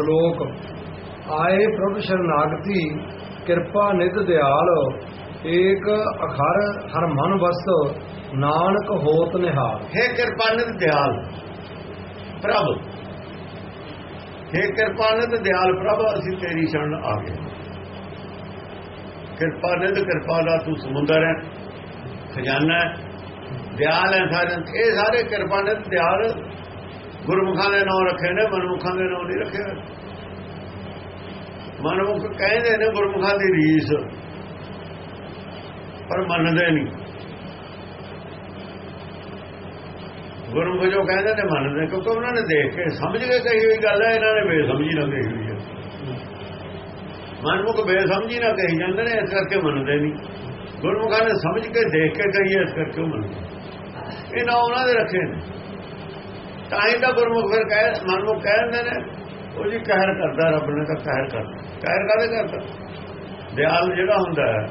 ਸ਼ਲੋਕ। ਆਏ ਪ੍ਰਭ ਸ਼ਰਨਾਗਤੀ, ਕਿਰਪਾ ਨਿਧ ਦਿਆਲ, ਏਕ ਅਖਰ ਹਰ ਮਨ ਵਸਤ ਨਾਨਕ ਹੋਤ ਨਿਹਾਲ। ਹੈ ਕਿਰਪਾਨਿਤ ਦਿਆਲ ਪ੍ਰਭ। ਹੈ ਕਿਰਪਾਨਿਤ ਦਿਆਲ ਪ੍ਰਭ, ਅਸੀਂ ਤੇਰੀ ਸ਼ਰਨ ਆ ਗਏ। ਕਿਰਪਾ ਕਿਰਪਾਨਿਤ ਕਿਰਪਾ ਦਾ ਤੂੰ ਸਮੁੰਦਰ ਹੈ, ਖਜ਼ਾਨਾ ਹੈ, ਦਿਆਲ ਹੈ ਸਾਰੇ ਇਹ ਸਾਰੇ ਕਿਰਪਾਨਿਤ ਦਿਆਲ ਗੁਰਮੁਖਾਂ ਦੇ ਨਾਮ ਰੱਖੇ ਨੇ ਮਨਮੁਖਾਂ ਦੇ ਨਾਮ ਨਹੀਂ ਰੱਖੇ ਹੋਏ। ਮਨਮੁਖ ਕਹਿੰਦੇ ਨੇ ਗੁਰਮੁਖਾਂ ਦੀ ਰੀਸ ਪਰ ਮੰਨਦੇ ਨਹੀਂ। ਗੁਰਮੁਖ ਜੋ ਕਹਿੰਦੇ ਨੇ ਮੰਨਦੇ ਕਿਉਂਕਿ ਉਹਨਾਂ ਨੇ ਦੇਖ ਕੇ ਸਮਝ ਕੇ ਕਹੀ ਹੋਈ ਗੱਲ ਹੈ ਇਹਨਾਂ ਨੇ ਬੇਸਮਝੀ ਨਾਲ ਕਹੀ ਹੋਈ ਹੈ। ਮਨਮੁਖ ਬੇਸਮਝੀ ਨਾਲ ਕਹੀ ਜਾਂਦੇ ਨੇ ਇਸ ਕਰਕੇ ਮੰਨਦੇ ਨਹੀਂ। ਗੁਰਮੁਖਾਂ ਨੇ ਸਮਝ ਕੇ ਦੇਖ ਕੇ ਕਹੀ ਹੈ, ਇਸ ਕਰਕੇ ਉਹ ਮੰਨਦੇ। ਇਹ ਨਾ ਉਹਨਾਂ ਦੇ ਰੱਖੇ ਨੇ। ਤਾਂ ਹੀ ਤਾਂ ਗੁਰਮੁਖ ਫਿਰ ਕਹੇ, ਮਨਮੁਖ ਕਹਿੰਦੇ ਨੇ। ਉਹ ਜੀ ਕਹਿਰ ਕਰਦਾ, ਰੱਬ ਨੇ ਤਾਂ ਕਹਿਰ ਕਰਦਾ ਕਹਿਰ ਕਾਹਦੇ ਕਰਦਾ ਦਿਆਲ ਜਿਹੜਾ ਹੁੰਦਾ ਹੈ,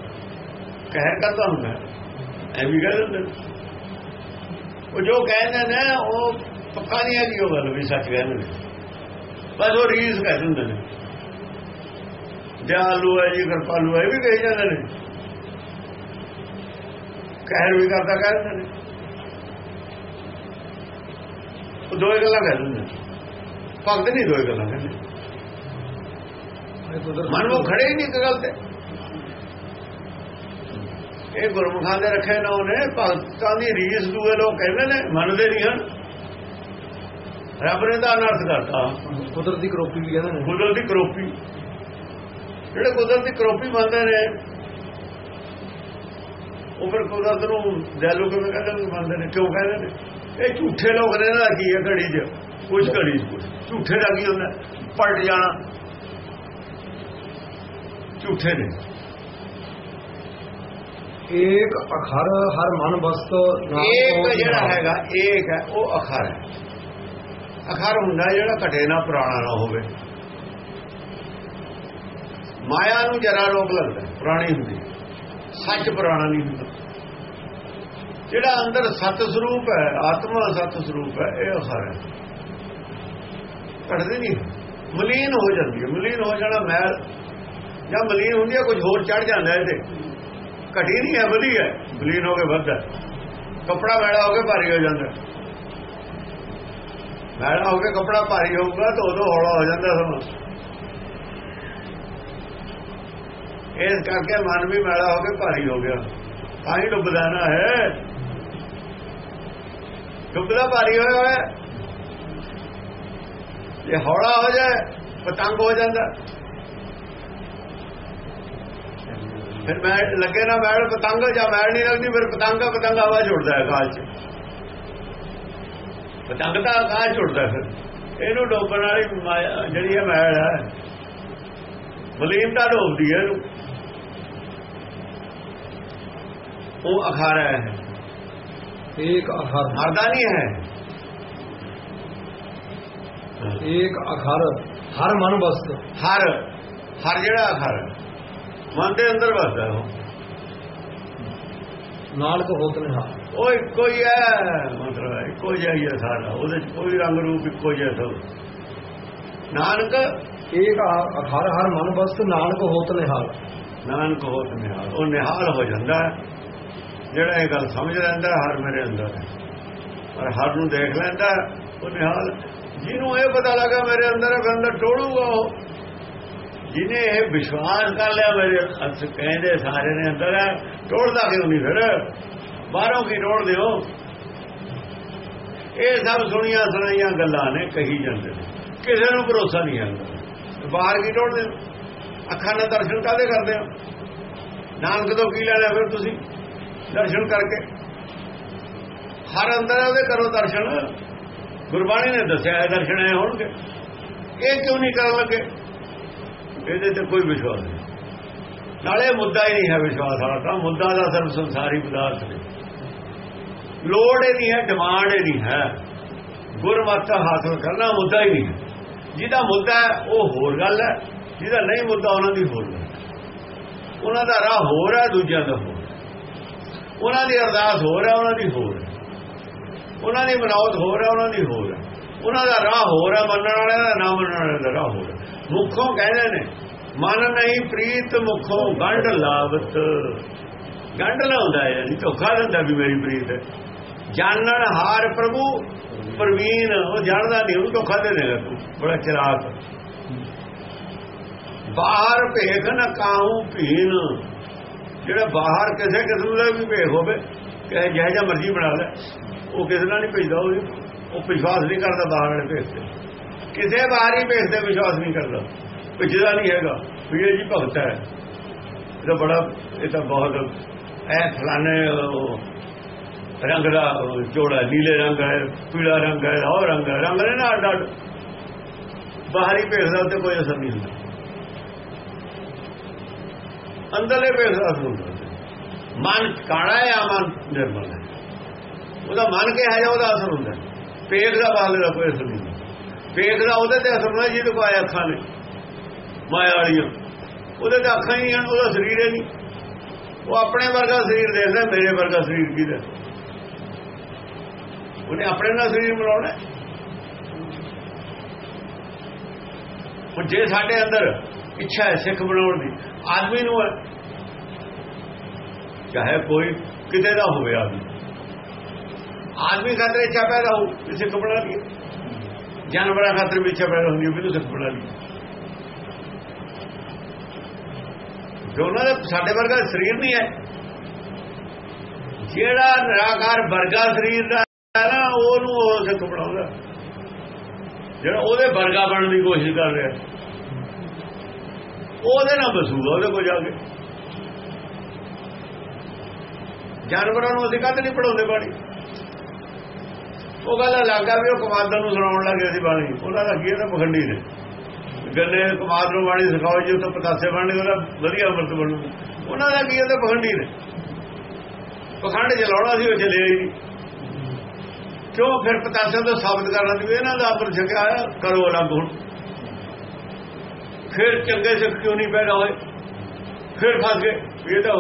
ਕਹਿਰ ਕਰਦਾ ਹੁੰਦਾ ਐ ਵੀ ਕਹਿ ਦਿੰਦੇ ਨੇ। ਉਹ ਜੋ ਕਹਿੰਦੇ ਨੇ, ਉਹ ਪੱਕਾ ਨਹੀਂ ਹੈ ਉਹ ਗੱਲ ਵੀ, ਸੱਚ ਕਹਿੰਦੇ ਨੇ। ਬਸ ਉਹ ਰੀਸ ਕਹਿ ਦਿੰਦੇ ਨੇ। ਦਿਆਲੂ ਹੈ ਜੀ ਕਿਰਪਾਲੂ ਹੈ, ਇਹ ਵੀ ਕਹੀ ਜਾਂਦੇ ਨੇ। ਕਹਿਰ ਵੀ ਕਰਦਾ ਕਹਿੰਦੇ ਨੇ। ਉਹ ਦੋ ਹੀ ਗੱਲਾਂ ਕਹਿ ਦਿੰਦੇ। ਭਗਤ ਨਹੀਂ ਦੋ ਹੀ ਗੱਲਾਂ ਕਹਿੰਦੇ। ਮਨ ਉਹ ਖੜੇ ਹੀ ਨਹੀਂ ਇੱਕ ਗੱਲ ਤੇ। ਇਹ ਗੁਰਮੁਖਾਂ ਦੇ ਰੱਖੇ ਨਾ ਉਹਨੇ ਭਗਤਾਂ ਦੀ ਰੀਸ ਦੂਏ ਲੋਕ ਕਹਿੰਦੇ ਨੇ ਮੰਨਦੇ ਨਹੀਂ ਹਨ। ਰੱਬ ਨੇ ਤਾਂ ਅਨਰਥ ਕਰਤਾ। ਕੁਦਰਤ ਦੀ ਕਰੋਪੀ ਵੀ ਕਹਿੰਦੇ ਨੇ। ਕੁਦਰਤ ਦੀ ਕਰੋਪੀ। ਜਿਹੜੇ ਕੁਦਰਤ ਦੀ ਕਰੋਪੀ ਮੰਨਦੇ ਨੇ ਉਹ ਫਿਰ ਕੁਦਰਤ ਨੂੰ ਦਇਆਲੂ ਕਿਵੇਂ ਕਹਿੰਦੇ ਨੇ ਮੰਨਦੇ ਨੇ ਕਿਉਂ ਕਹਿੰਦੇ ਨੇ? ਇਹ ਝੂਠੇ ਲੋਕ ਨੇ ਨਾ ਕੀ ਹੈ ਘੜੀ 'ਚ? ਕੁਝ ਘੜੀ। ਝੂਠੇ ਦਾ ਕੀ ਹੁੰਦਾ? ਪਲਟ ਜਾਣਾ। ਝੂਠੇ ਨੇ। ਏਕ ਅਖਰ ਹਰ ਮਨ ਵਸਤ ਹੋਤ ਜਿਹੜਾ। ਹੈਗਾ ਇੱਕ ਹੈ ਉਹ ਅਖਰ ਹੈ। ਅਖਰ ਹੁੰਦਾ ਜਿਹੜਾ ਘਟੇ ਨਾ ਪੁਰਾਣਾ ਨਾ ਹੋਵੇ। ਮਾਇਆ ਨੂੰ ਜਰਾ ਰੋਕ ਲੱਗਦਾ ਪੁਰਾਣੀ ਹੁੰਦੀ। ਸੱਚ ਪੁਰਾਣਾ ਨਹੀਂ ਹੁੰਦਾ। ਜਿਹੜਾ ਅੰਦਰ ਸਤ ਸਰੂਪ ਹੈ, ਆਤਮਾ ਸਤ ਸਰੂਪ ਹੈ, ਇਹ ਸਾਰਾ ਘਟਦੀ ਘਟਦੇ ਨਹੀਂ। ਮਲੀਨ ਹੋ ਜਾਂਦੀ ਹੈ। ਮਲੀਨ ਹੋ ਜਾਣਾ ਮੈਲ ਜਾਂ ਮਲੀਨ ਹੁੰਦੀ ਹੈ, ਕੁਝ ਹੋਰ ਚੜ ਜਾਂਦਾ ਹੈ ਘਟੀ ਨਹੀਂ ਹੈ, ਵਧੀ ਹੈ। ਮਲੀਨ ਹੋ ਕੇ ਵੱਧਦਾ ਕਪੜਾ ਮੈਲਾ ਹੋ ਕੇ ਭਾਰੀ ਹੋ ਜਾਂਦਾ ਮੈਲਾ ਹੋ ਕੇ ਕਪੜਾ ਭਾਰੀ ਹੋਊਗਾ ਤਾਂ ਉਦੋਂ ਹੌਲਾ ਹੋ ਜਾਂਦਾ ਸਮਾਂ। ਇਸ ਕਰਕੇ ਮਨ ਵੀ ਮੈਲਾ ਹੋ ਕੇ ਭਾਰੀ ਹੋ ਗਿਆ। ਤਾਂ ਹੀ ਡੁੱਬਦਾ ਨਾ ਹੈ। ਡੁੱਬਦਾ ਭਾਰੀ ਹੋਇਆ ਹੋਇਆ। ਜੇ ਹੌਲਾ ਹੋ ਜਾਏ ਪਤੰਗ ਹੋ ਜਾਂਦਾ। ਫਿਰ ਮੈਂ ਲੱਗੇ ਨਾ ਮੈਲ ਪਤੰਗ, ਜਾਂ ਮੈਲ ਨਹੀਂ ਲੱਗਦੀ, ਫਿਰ ਪਤੰਗ ਪਤੰਗ ਹਵਾ ਛੁੱਟਦਾ ਹੈ ਆਕਾਸ਼ 'ਚ। ਪਤੰਗ ਤਾਂ ਆਕਾਸ਼ ਛੁੱਟਦਾ ਫਿਰ। ਇਹਨੂੰ ਡੋਬਣ ਵਾਲੀ ਜਿਹੜੀ ਹੈ ਮੈਲ ਹੈ ਮਲੀਨਤਾ ਡੋਬਦੀ ਹੈ ਇਹਨੂੰ। ਉਹ ਅਖਾਰਾ ਹੈ। ਏਕ ਅਖਰ ਮਰਦਾ ਨਹੀਂ ਹੈ ਏਕ ਅਖਰ ਹਰ ਮਨ ਵਸਤ ਹਰ ਹਰ ਜਿਹੜਾ ਅਖਰ ਹੈ, ਮਨ ਦੇ ਅੰਦਰ ਵਸਦਾ ਹੈ ਉਹ ਨਾਨਕ ਹੋਤ ਨਿਹਾਲ ਉਹ ਇੱਕੋ ਹੀ ਹੈ ਮਤਲਬ ਹੈ, ਇੱਕੋ ਜਿਹਾ ਹੀ ਹੈ ਸਾਰਾ ਉਹਦੇ ਚ ਕੋਈ ਰੰਗ ਰੂਪ ਇੱਕੋ ਜਿਹਾ ਸਭ ਨਾਨਕ ਏਕ ਅ- ਅਖਰ ਹਰ ਮਨ ਵਸਤ ਨਾਨਕ ਹੋਤ ਨਿਹਾਲ ਨਾਨਕ ਹੋਤ ਨਿਹਾਲ ਉਹ ਨਿਹਾਲ ਹੋ ਜਾਂਦਾ ਹੈ ਜਿਹੜਾ ਇਹ ਗੱਲ ਸਮਝ ਲੈਂਦਾ, ਹਰ ਮੇਰੇ ਅੰਦਰ। ਹੈ ਪਰ ਹਰ ਨੂੰ ਦੇਖ ਲੈਂਦਾ, ਉਹ ਨਿਹਾਲ, ਜਿਹਨੂੰ ਇਹ ਪਤਾ ਲੱਗਾ ਮੇਰੇ ਅੰਦਰ ਹੈ ਫਿਰ ਟੋੜੂਗਾ ਉਹ। ਜਿਹਨੇ ਇਹ ਵਿਸ਼ਵਾਸ ਕਰ ਲਿਆ ਮੇਰੇ ਅੰਦਰ ਕਹਿੰਦੇ ਸਾਰੇ ਨੇ ਅੰਦਰ ਹੈ ਟੋੜਦਾ ਕਿਉਂ ਨਹੀਂ ਫਿਰ? ਬਾਹਰੋਂ ਕੀ ਟੋੜਦੇ ਦਿਓ? ਇਹ ਸਭ ਸੁਣੀਆਂ ਸੁਣਾਈਆਂ ਗੱਲਾਂ ਨੇ, ਕਹੀ ਜਾਂਦੇ ਨੇ। ਕਿਸੇ ਨੂੰ ਭਰੋਸਾ ਨਹੀਂ ਆਉਂਦਾ ਬਾਹਰ ਕੀ ਟੋੜਦੇ ਹੋ? ਅੱਖਾਂ ਨਾਲ ਦਰਸ਼ਨ ਕਾਦੇ ਕਰਦੇ ਹੋ? ਨਾਨਕ ਤੋਂ ਕੀ ਲੈਣਾ ਫਿਰ ਤੁਸੀਂ? ਦਰਸ਼ਨ ਕਰਕੇ। ਹਰ ਅੰਦਰ ਉਹਦੇ ਕਰੋ ਦਰਸ਼ਨ। ਗੁਰਬਾਣੀ ਨੇ ਦੱਸਿਆ ਦਰਸ਼ਨ ਇਹ ਹੋਣਗੇ। ਇਹ ਕਿਉਂ ਨਹੀਂ ਕਰਨ ਲੱਗੇ? ਇਹਦੇ ਤੇ ਕੋਈ ਵਿਸ਼ਵਾਸ ਨਹੀਂ। ਨਾਲੇ ਮੁੱਦਾ ਹੀ ਨਹੀਂ ਹੈ ਵਿਸ਼ਵਾਸ ਵਾਲਾ ਤਾਂ। ਮੁੱਦਾ ਦਾ ਸਿਰਫ ਸੰਸਾਰੀ ਪਦਾਰਥ ਨੇ। ਲੋੜ ਇਹ ਨਹੀਂ ਹੈ, ਡਿਮਾਂਡ ਇਹ ਨਹੀਂ ਹੈ। ਗੁਰਮਤਿ ਹਾਸਲ ਕਰਨਾ ਮੁੱਦਾ ਹੀ ਨਹੀਂ ਹੈ। ਜਿਹਦਾ ਮੁੱਦਾ ਹੈ, ਉਹ ਹੋਰ ਗੱਲ ਹੈ। ਜਿਹਦਾ ਨਹੀਂ ਮੁੱਦਾ, ਉਹਨਾਂ ਦੀ ਹੋਰ ਗੱਲ ਉਹਨਾਂ ਦਾ ਰਾਹ ਹੋਰ ਹੈ, ਦੂਜਿਆਂ ਦਾ ਉਹਨਾਂ ਦੀ ਅਰਦਾਸ ਹੋਰ ਹੈ ਉਹਨਾਂ ਦੀ ਹੋਰ ਉਹਨਾਂ ਦੀ ਮਨੌਤ ਹੋਰ ਹੈ ਉਹਨਾਂ ਦੀ ਹੋਰ ਹੈ ਉਹਨਾਂ ਦਾ ਰਾਹ ਹੋਰ ਹੈ ਮੰਨਣ ਵਾਲਿਆਂ ਦਾ, ਨਾ ਮੰਨਣ ਵਾਲਿਆਂ ਡਰਾ ਹੋਰ ਮੁਖੋਂ ਕਹਿੰਦੇ ਨੇ, ਮਨ ਨਹੀਂ ਪ੍ਰੀਤ ਮੁਖੋਂ ਗੰਢ ਲਾਵਤ। ਗੰਢ ਲਾਉਂਦਾ ਹੈ ਜੀ ਧੋਖਾ ਦਿੰਦਾ ਵੀ ਮੇਰੀ ਪ੍ਰੀਤ। ਹੈ ਜਾਣਨ ਹਾਰ ਪ੍ਰਭੂ, ਪ੍ਰਵੀਨ, ਉਹ ਜਾਣਦਾ ਨਹੀਂ, ਉਹਨੂੰ ਧੋਖਾ ਦੇ ਦੇਗਾ ਤੂੰ, ਬੜਾ ਚਲਾਕ ਬਾਹਰ ਭੇਖ ਨਾ ਕਾਹੂ ਭੀਨ। ਜਿਹੜਾ ਬਾਹਰ ਕਿਸੇ ਕਿਸਮ ਦਾ ਵੀ ਭੇਖ ਹੋਵੇ ਕਹੇ ਜਿਹੋ ਜਿਹਾ ਮਰਜ਼ੀ ਬਣਾ ਲੈ, ਉਹ ਕਿਸੇ ਨਾਲ ਨਹੀਂ ਭੇਜਦਾ ਉਹ ਵਿਸ਼ਵਾਸ ਨਹੀਂ ਕਰਦਾ ਬਾਹਰ ਵਾਲੇ ਭੇਖ ਤੇ। ਕਿਸੇ ਬਾਹਰੀ ਭੇਖ ਤੇ ਵਿਸ਼ਵਾਸ ਨਹੀਂ ਕਰਦਾ। ਭੇਜਦਾ ਨਹੀਂ ਹੈਗਾ ਵੀ ਇਹ ਜੀ ਭਗਤ ਹੈ। ਇਹਦਾ ਬੜਾ, ਇਹ ਤਾਂ ਬਹੁਤ ਐ ਫਲਾਣੇ ਉਹ ਰੰਗ ਦਾ ਜੋੜਾ ਨੀਲੇ ਰੰਗ ਹੈ, ਪੀਲਾ ਰੰਗ ਹੈ ਉਹ ਰੰਗ ਹੈ, ਰੰਗ ਨੇ ਨਾ ਅੱਡ ਅੱਡ ਬਾਹਰੀ ਭੇਖ ਦਾ ਉੱਤੇ ਕੋਈ ਅਸਰ ਨਹੀਂ ਹੁੰਦਾ। ਅੰਦਰਲੇ ਪੇਟ ਦਾ ਅਸਰ ਹੁੰਦਾ ਮਨ ਕਾਲਾ ਹੈ ਮਨ ਨਿਰਮਲ ਹੈ? ਉਹਦਾ ਮਨ ਕਿਹਾ ਹੈ ਉਹਦਾ ਅਸਰ ਹੁੰਦਾ ਪੇਟ ਦਾ ਬਾਹਰ ਦਾ ਕੋਈ ਅਸਰ ਨਹੀਂ ਪੇਟ ਦਾ ਉਹਦੇ ਤੇ ਅਸਰ ਹੁੰਦਾ, ਜਿਹਦੇ ਕੋਲ ਅੱਖਾਂ ਨੇ। ਮਾਇਆ ਵਾਲੀਆਂ। ਉਹਦੇ ਤੇ ਅੱਖਾਂ ਹੀ ਹਨ, ਉਹਦਾ ਸਰੀਰ ਹੀ ਨਹੀਂ। ਉਹ ਆਪਣੇ ਵਰਗਾ ਸਰੀਰ ਦੇਖਦਾ ਮੇਰੇ ਵਰਗਾ ਸਰੀਰ ਕਿਹਦਾ ਉਹਨੇ ਆਪਣੇ ਨਾਲ ਸਰੀਰ ਮਿਲਾਉਣਾ ਉਹ ਜੇ ਸਾਡੇ ਅੰਦਰ ਇੱਛਾ ਹੈ ਸਿੱਖ ਬਣਾਉਣ ਦੀ। ਆਦਮੀ ਨੂੰ ਹੈ। ਚਾਹੇ ਕੋਈ ਕਿਤੇ ਦਾ ਹੋਵੇ ਆਦਮੀ। ਆਦਮੀ ਖਾਤਰ ਇੱਛਾ ਪੈਦਾ ਹੋ ਕਿ ਸਿੱਖ ਬਣਾ ਲਈ ਜਾਨਵਰਾਂ ਖਾਤਰ ਵੀ ਇੱਛਾ ਪੈਦਾ ਹੁੰਦੀ ਹੈ ਵੀ ਤੂੰ ਸਿੱਖ ਬਣਾ ਲਈ ਜੋ ਉਹਨਾਂ ਦਾ ਸਾਡੇ ਵਰਗਾ ਸਰੀਰ ਨਹੀਂ ਹੈ। ਜਿਹੜਾ ਨਿਰਾਕਾਰ ਵਰਗਾ ਸਰੀਰ ਦਾ ਨਾ, ਉਹਨੂੰ ਉਹ ਸਿੱਖ ਬਣਾਉਂਦਾ। ਜਿਹੜਾ ਉਹਦੇ ਵਰਗਾ ਬਣਨ ਦੀ ਕੋਸ਼ਿਸ਼ ਕਰ ਰਿਹਾ। ਉਹਦੇ ਨਾਲ ਬਸੂਗਾ ਉਹਦੇ ਕੋਲ ਜਾ ਕੇ। ਜਾਨਵਰਾਂ ਨੂੰ ਅਸੀਂ ਕਦ ਨਹੀਂ ਪੜਾਉਂਦੇ ਬਾਣੀ। ਉਹ ਗੱਲ ਲੱਗਾ ਵੀ ਉਹ ਕਮਾਦਾਂ ਨੂੰ ਸੁਣਾਉਣ ਲੱਗੇ ਸੀ ਬਾਣੀ। ਉਹਨਾਂ ਦਾ ਕੀ ਹੈ ਤਾਂ ਪਖੰਡੀ ਨੇ। ਗੰਨੇ ਕਮਾਦ ਨੂੰ ਬਾਣੀ ਸਿਖਾਓ ਜੀ, ਉੱਥੇ ਪਤਾਸੇ ਬਣਨੇ ਉਹਦਾ ਵਧੀਆ ਅਮਰਤ ਬਣੂ। ਉਹਨਾਂ ਦਾ ਕੀ ਹੈ ਤਾਂ ਪਖੰਡੀ ਨੇ। ਪਖੰਡ ਚਲਾਉਣਾ ਸੀ ਉਹ ਚਲੇ ਹੀ ਕਿਉਂ? ਫਿਰ ਪਤਾਸੇ ਤੋਂ ਸਾਬਤ ਕਰਨਾ ਸੀ ਇਹਨਾਂ ਦਾ ਅੰਮ੍ਰਿਤ ਛਕਿਆ ਕਰੋ ਅਲੱਗ ਹੁਣ। ਫਿਰ ਚੰਗੇ ਸਿੱਖ ਕਿਉਂ ਨਹੀਂ ਪੈਦਾ ਹੋਏ ਫਿਰ ਫਸ ਗਏ। ਇਹ ਤਾਂ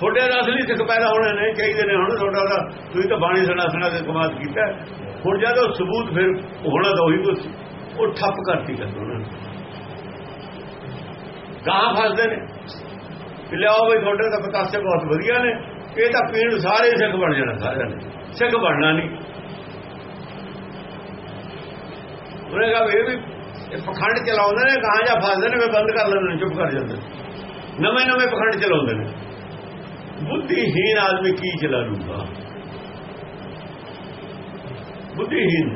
ਤੁਹਾਡੇ ਦਾ ਅਸਲੀ ਸਿੱਖ ਪੈਦਾ ਹੋਣੇ ਨੇ ਚਾਹੀਦੇ ਨੇ ਹੁਣ ਤੁਹਾਡਾ ਦਾ ਤੁਸੀਂ ਤਾਂ ਬਾਣੀ ਸੁਣਾ ਸੁਣਾ ਕੇ ਕਮਾਤ ਕੀਤਾ। ਹੁਣ ਜਦੋਂ ਸਬੂਤ ਫਿਰ ਹੋਣਾ ਤਾਂ ਉਹੀ ਕੁਝ ਉਹ ਠੱਪ ਕਰਤੀ ਕਰ ਉਹਨਾਂ ਨੇ। ਗਾਂ ਫਸਦੇ ਨੇ। ਲਿਆਓ ਬਈ ਤੁਹਾਡੇ ਤਾਂ ਪਤਾਸੇ ਬਹੁਤ ਵਧੀਆ ਨੇ। ਇਹ ਤਾਂ ਪੀਣ ਸਾਰੇ ਸਿੱਖ ਬਣ ਜਾਣਾ, ਸਾਰਿਆਂ ਨੇ। ਸਿੱਖ ਬਣਨਾ ਨਹੀਂ। ਉਹਨੇ ਕਹਾ ਇਹ ਵੀ ਇਹ ਪਖੰਡ ਚਲਾਉਂਦੇ ਨੇ ਗਾਂ ਜਾਂ ਫਸਦੇ ਨੇ ਵੇ ਬੰਦ ਕਰ ਲੈਂਦੇ ਨੇ, ਚੁੱਪ ਕਰ ਜਾਂਦੇ ਨਵੇਂ ਨਵੇਂ ਪਖੰਡ ਚਲਾਉਂਦੇ ਨੇ। ਬੁੱਧੀਹੀਨ ਆਦਮੀ ਕੀ ਚਲਾ ਲੂਗਾ ਬੁੱਧੀਹੀਨ